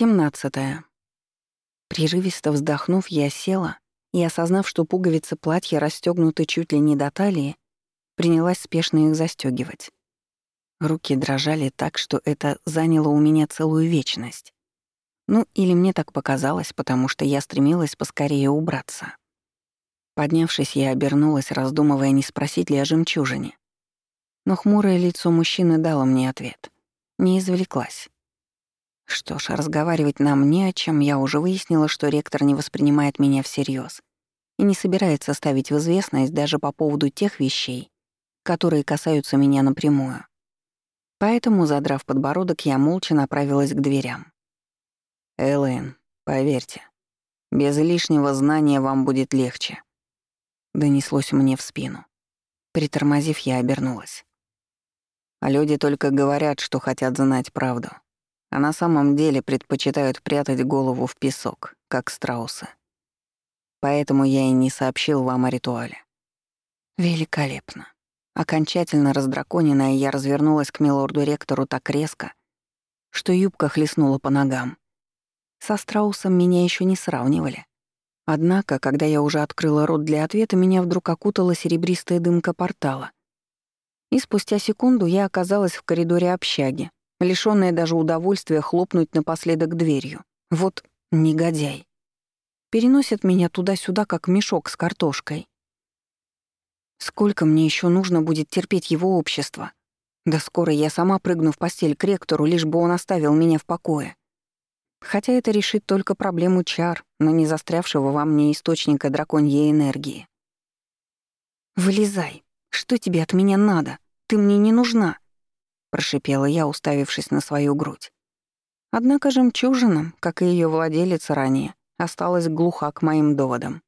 17. Прерывисто вздохнув, я села и, осознав, что пуговицы платья расстёгнуты чуть ли не до талии, принялась спешно их застёгивать. Руки дрожали так, что это заняло у меня целую вечность. Ну, или мне так показалось, потому что я стремилась поскорее убраться. Поднявшись, я обернулась, раздумывая, не спросить ли о жемчужине. Но хмурое лицо мужчины дало мне ответ. Не извлеклась. Что ж, разговаривать нам не о чем, я уже выяснила, что ректор не воспринимает меня всерьез и не собирается ставить в известность даже по поводу тех вещей, которые касаются меня напрямую. Поэтому, задрав подбородок, я молча направилась к дверям. Элэйн, поверьте, без лишнего знания вам будет легче. Донеслось мне в спину. Притормозив, я обернулась. А люди только говорят, что хотят знать правду. А на самом деле предпочитают прятать голову в песок, как страусы. Поэтому я и не сообщил вам о ритуале. Великолепно. Окончательно раздраконенная, я развернулась к милорду-ректору так резко, что юбка хлестнула по ногам. Со страусом меня еще не сравнивали. Однако, когда я уже открыла рот для ответа, меня вдруг окутала серебристая дымка портала. И спустя секунду я оказалась в коридоре общаги, лишённая даже удовольствия хлопнуть напоследок дверью. Вот негодяй. Переносит меня туда-сюда, как мешок с картошкой. Сколько мне еще нужно будет терпеть его общество? Да скоро я сама прыгну в постель к ректору, лишь бы он оставил меня в покое. Хотя это решит только проблему чар, но не застрявшего во мне источника драконьей энергии. «Вылезай. Что тебе от меня надо? Ты мне не нужна!» Прошипела я, уставившись на свою грудь. Однако жемчужина, как и ее владелец ранее, осталась глуха к моим доводам.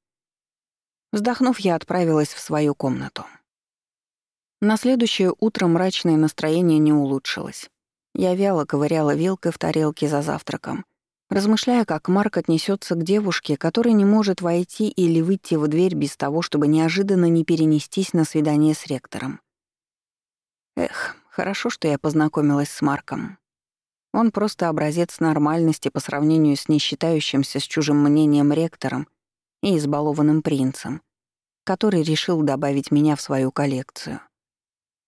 Вздохнув, я отправилась в свою комнату. На следующее утро мрачное настроение не улучшилось. Я вяло ковыряла вилкой в тарелке за завтраком, размышляя, как Марк отнесется к девушке, которая не может войти или выйти в дверь без того, чтобы неожиданно не перенестись на свидание с ректором. Эх, хорошо, что я познакомилась с Марком. Он просто образец нормальности по сравнению с несчитающимся с чужим мнением ректором и избалованным принцем, который решил добавить меня в свою коллекцию.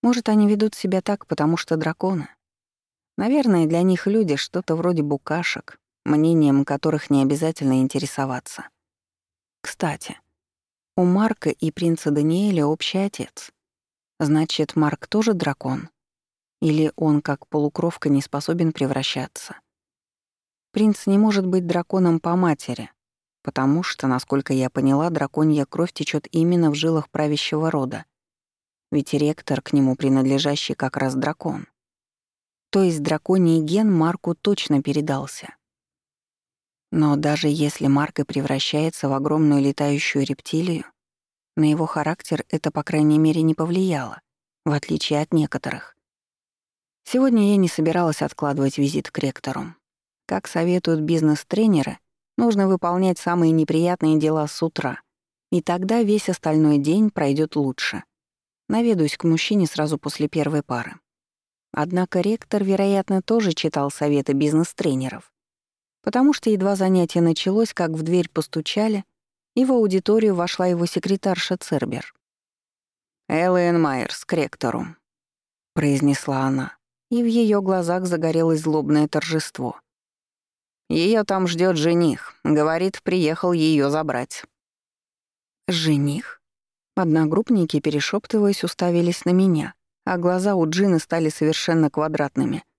Может, они ведут себя так, потому что драконы? Наверное, для них люди что-то вроде букашек, мнением которых не обязательно интересоваться. Кстати, у Марка и принца Даниэля общий отец. Значит, Марк тоже дракон? Или он, как полукровка, не способен превращаться? Принц не может быть драконом по матери, потому что, насколько я поняла, драконья кровь течет именно в жилах правящего рода. Ведь ректор к нему принадлежащий как раз дракон. То есть драконий ген Марку точно передался. Но даже если Марк и превращается в огромную летающую рептилию, на его характер это, по крайней мере, не повлияло, в отличие от некоторых. Сегодня я не собиралась откладывать визит к ректору. Как советуют бизнес-тренеры, нужно выполнять самые неприятные дела с утра, и тогда весь остальной день пройдет лучше. Наведусь к мужчине сразу после первой пары. Однако ректор, вероятно, тоже читал советы бизнес-тренеров потому что едва занятие началось, как в дверь постучали, и в аудиторию вошла его секретарша Цербер. «Эллен Майерс к ректору», — произнесла она, и в ее глазах загорелось злобное торжество. Ее там ждет жених, говорит, приехал ее забрать. Жених? Одногруппники, перешептываясь, уставились на меня, а глаза у Джины стали совершенно квадратными —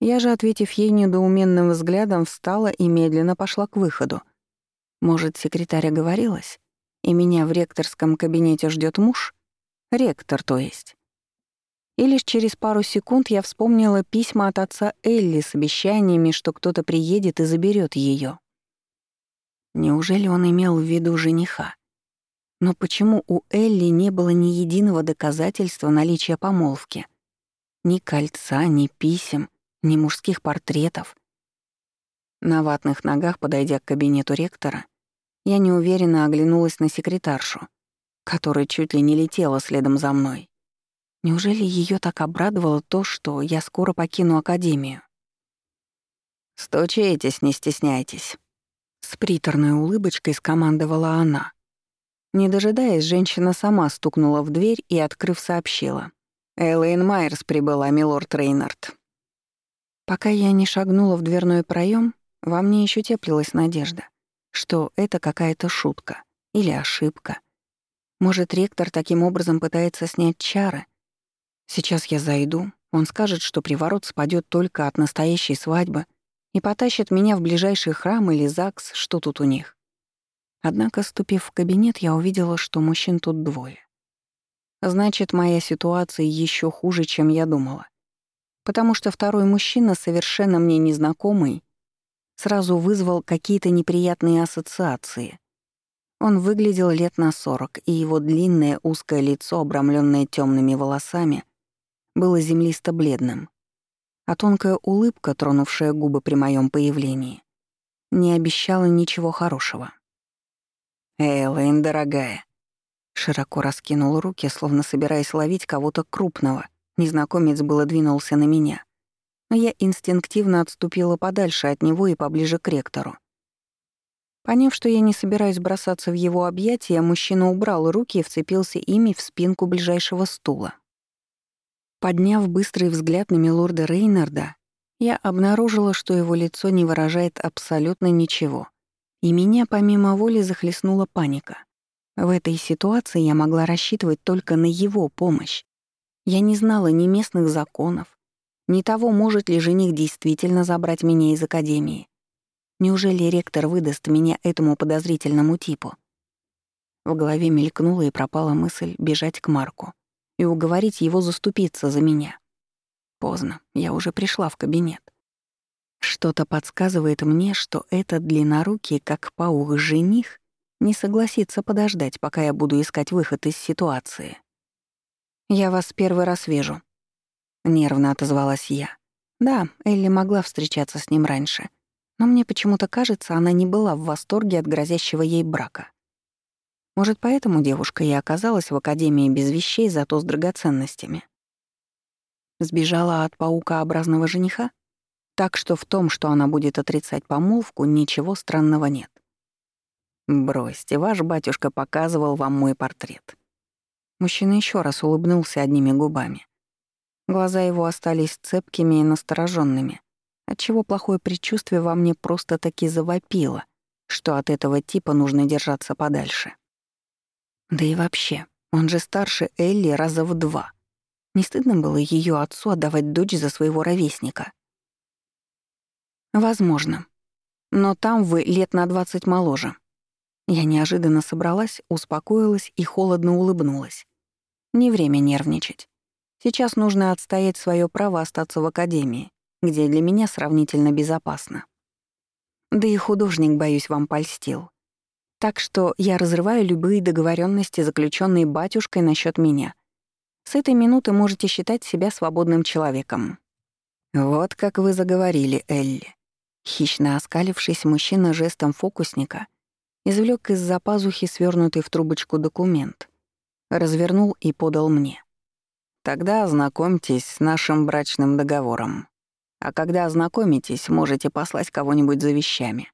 я же, ответив ей недоуменным взглядом, встала и медленно пошла к выходу. Может, секретарь оговорилась? И меня в ректорском кабинете ждет муж? Ректор, то есть. И лишь через пару секунд я вспомнила письма от отца Элли с обещаниями, что кто-то приедет и заберет ее. Неужели он имел в виду жениха? Но почему у Элли не было ни единого доказательства наличия помолвки? Ни кольца, ни писем, ни мужских портретов. На ватных ногах, подойдя к кабинету ректора, я неуверенно оглянулась на секретаршу, которая чуть ли не летела следом за мной. Неужели ее так обрадовало то, что я скоро покину академию? «Стучитесь, не стесняйтесь». С приторной улыбочкой скомандовала она. Не дожидаясь, женщина сама стукнула в дверь и, открыв, сообщила. «Элэйн Майерс прибыла, милорд Рейнард». Пока я не шагнула в дверной проем, во мне еще теплилась надежда, что это какая-то шутка или ошибка. Может, ректор таким образом пытается снять чары? Сейчас я зайду, он скажет, что приворот спадет только от настоящей свадьбы и потащит меня в ближайший храм или ЗАГС, что тут у них. Однако, ступив в кабинет, я увидела, что мужчин тут двое. Значит, моя ситуация еще хуже, чем я думала. Потому что второй мужчина, совершенно мне незнакомый, сразу вызвал какие-то неприятные ассоциации. Он выглядел лет на сорок, и его длинное узкое лицо, обрамленное темными волосами, было землисто-бледным. А тонкая улыбка, тронувшая губы при моем появлении, не обещала ничего хорошего. «Эйлэйн, дорогая». Широко раскинул руки, словно собираясь ловить кого-то крупного. Незнакомец было двинулся на меня. Но я инстинктивно отступила подальше от него и поближе к ректору. Поняв, что я не собираюсь бросаться в его объятия, мужчина убрал руки и вцепился ими в спинку ближайшего стула. Подняв быстрый взгляд на милорда Рейнарда, я обнаружила, что его лицо не выражает абсолютно ничего — и меня помимо воли захлестнула паника. В этой ситуации я могла рассчитывать только на его помощь. Я не знала ни местных законов, ни того, может ли жених действительно забрать меня из академии. Неужели ректор выдаст меня этому подозрительному типу? В голове мелькнула и пропала мысль бежать к Марку и уговорить его заступиться за меня. Поздно, я уже пришла в кабинет. Что-то подсказывает мне, что этот длиннорукий, как паук жених, не согласится подождать, пока я буду искать выход из ситуации. «Я вас первый раз вижу», — нервно отозвалась я. Да, Элли могла встречаться с ним раньше, но мне почему-то кажется, она не была в восторге от грозящего ей брака. Может, поэтому девушка и оказалась в академии без вещей, зато с драгоценностями. Сбежала от паукообразного жениха? Так что в том, что она будет отрицать помолвку, ничего странного нет. «Бросьте, ваш батюшка показывал вам мой портрет». Мужчина еще раз улыбнулся одними губами. Глаза его остались цепкими и настороженными, отчего плохое предчувствие во мне просто-таки завопило, что от этого типа нужно держаться подальше. Да и вообще, он же старше Элли раза в два. Не стыдно было ее отцу отдавать дочь за своего ровесника. Возможно. Но там вы лет на двадцать моложе. Я неожиданно собралась, успокоилась и холодно улыбнулась. Не время нервничать. Сейчас нужно отстоять свое право остаться в академии, где для меня сравнительно безопасно. Да и художник, боюсь, вам польстил. Так что я разрываю любые договоренности, заключенные батюшкой насчет меня. С этой минуты можете считать себя свободным человеком. Вот как вы заговорили, Элли. Хищно оскалившись, мужчина жестом фокусника извлек из-за пазухи свернутый в трубочку документ, развернул и подал мне. «Тогда ознакомьтесь с нашим брачным договором. А когда ознакомитесь, можете послать кого-нибудь за вещами.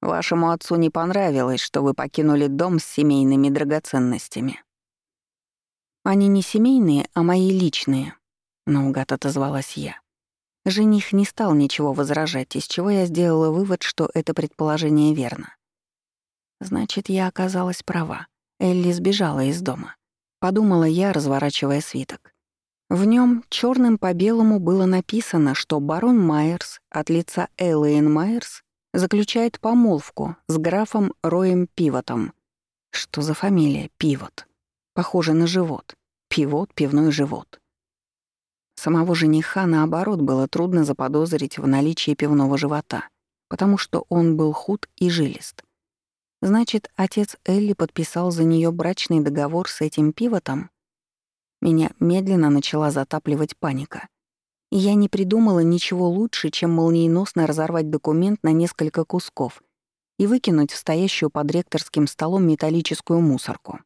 Вашему отцу не понравилось, что вы покинули дом с семейными драгоценностями». «Они не семейные, а мои личные», — наугад отозвалась я. Жених не стал ничего возражать, из чего я сделала вывод, что это предположение верно. Значит, я оказалась права. Элли сбежала из дома. Подумала я, разворачивая свиток. В нем черным по белому было написано, что барон Майерс от лица Эллиен Майерс заключает помолвку с графом Роем Пивотом. Что за фамилия Пивот? Похоже на живот. Пивот, пивной живот. Самого жениха, наоборот, было трудно заподозрить в наличии пивного живота, потому что он был худ и жилист. Значит, отец Элли подписал за нее брачный договор с этим пивотом? Меня медленно начала затапливать паника. И я не придумала ничего лучше, чем молниеносно разорвать документ на несколько кусков и выкинуть в стоящую под ректорским столом металлическую мусорку.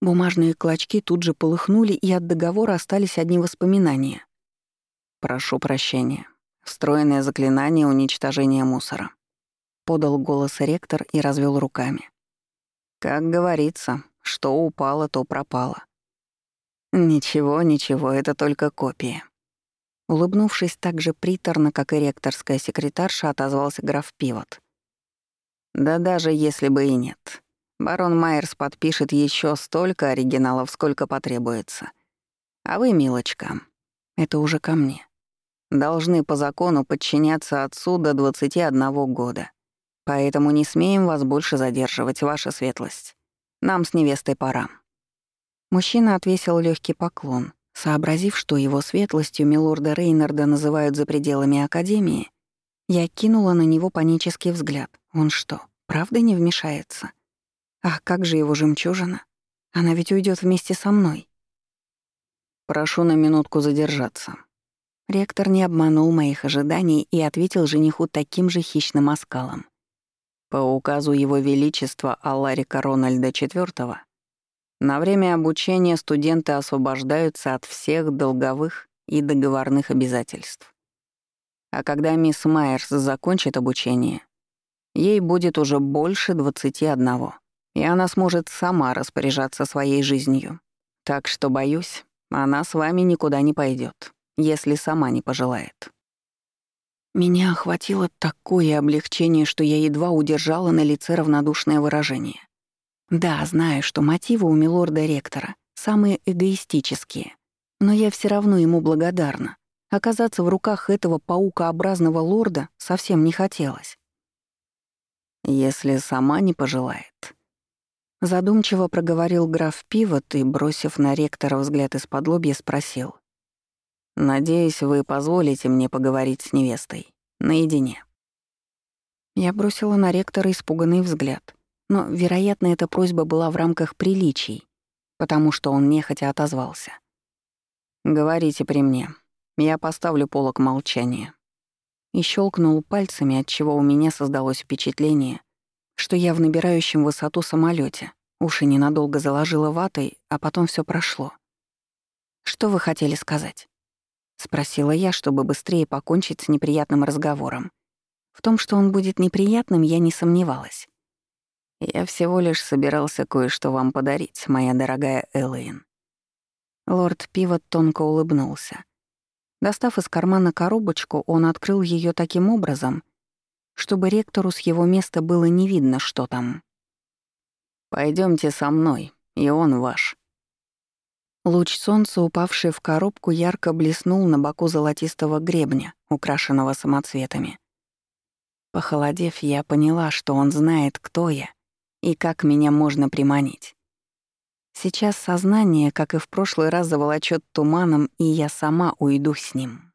Бумажные клочки тут же полыхнули, и от договора остались одни воспоминания. «Прошу прощения. встроенное заклинание уничтожения мусора. Подал голос ректор и развел руками. Как говорится, что упало, то пропало. Ничего, ничего, это только копия. Улыбнувшись так же приторно, как и ректорская секретарша, отозвался граф Пивот. Да даже если бы и нет. Барон Майерс подпишет еще столько оригиналов, сколько потребуется. А вы, милочка, это уже ко мне. Должны по закону подчиняться отцу до 21 года. Поэтому не смеем вас больше задерживать, ваша светлость. Нам с невестой пора». Мужчина отвесил легкий поклон, сообразив, что его светлостью милорда Рейнарда называют за пределами Академии, я кинула на него панический взгляд. Он что, правда не вмешается? Ах, как же его жемчужина? Она ведь уйдет вместе со мной. Прошу на минутку задержаться. Ректор не обманул моих ожиданий и ответил жениху таким же хищным оскалом. По указу Его Величества Алларика Рональда IV на время обучения студенты освобождаются от всех долговых и договорных обязательств. А когда мисс Майерс закончит обучение, ей будет уже больше 21, и она сможет сама распоряжаться своей жизнью. Так что, боюсь, она с вами никуда не пойдет, если сама не пожелает. Меня охватило такое облегчение, что я едва удержала на лице равнодушное выражение. Да, знаю, что мотивы у милорда-ректора самые эгоистические, но я все равно ему благодарна. Оказаться в руках этого паукообразного лорда совсем не хотелось. «Если сама не пожелает», — задумчиво проговорил граф Пивот и, бросив на ректора взгляд из-под лобья, спросил. Надеюсь, вы позволите мне поговорить с невестой. Наедине». Я бросила на ректора испуганный взгляд. Но, вероятно, эта просьба была в рамках приличий, потому что он нехотя отозвался. «Говорите при мне. Я поставлю полок молчания». И щелкнул пальцами, от чего у меня создалось впечатление, что я в набирающем высоту самолете. Уши ненадолго заложила ватой, а потом все прошло. «Что вы хотели сказать?» — спросила я, чтобы быстрее покончить с неприятным разговором. В том, что он будет неприятным, я не сомневалась. «Я всего лишь собирался кое-что вам подарить, моя дорогая Элэйн». Лорд Пивот тонко улыбнулся. Достав из кармана коробочку, он открыл ее таким образом, чтобы ректору с его места было не видно, что там. Пойдемте со мной, и он ваш», Луч солнца, упавший в коробку, ярко блеснул на боку золотистого гребня, украшенного самоцветами. Похолодев, я поняла, что он знает, кто я и как меня можно приманить. Сейчас сознание, как и в прошлый раз, заволочет туманом, и я сама уйду с ним.